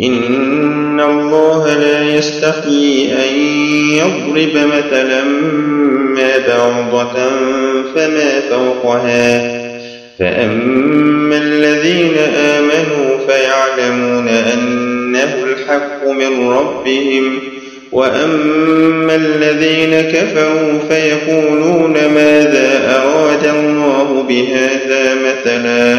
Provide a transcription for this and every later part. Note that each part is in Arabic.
إن الله لا يستحيي أن يضرب مثلا ما بعضة فما فوقها فأما الذين آمنوا فيعلمون أنه الحق من ربهم وأما الذين كفروا فيقولون ماذا أراد الله بهذا مثلا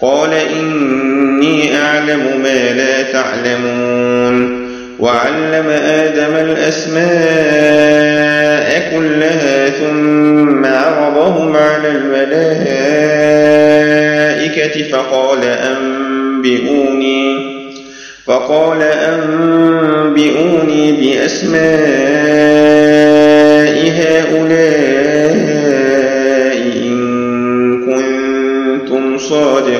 قال إني أعلم ما لا تعلمون وعلم آدم الأسماء كلها ثم عرضهم على الملائكة فقال أنبئوني فقال أنبئوني بأسماء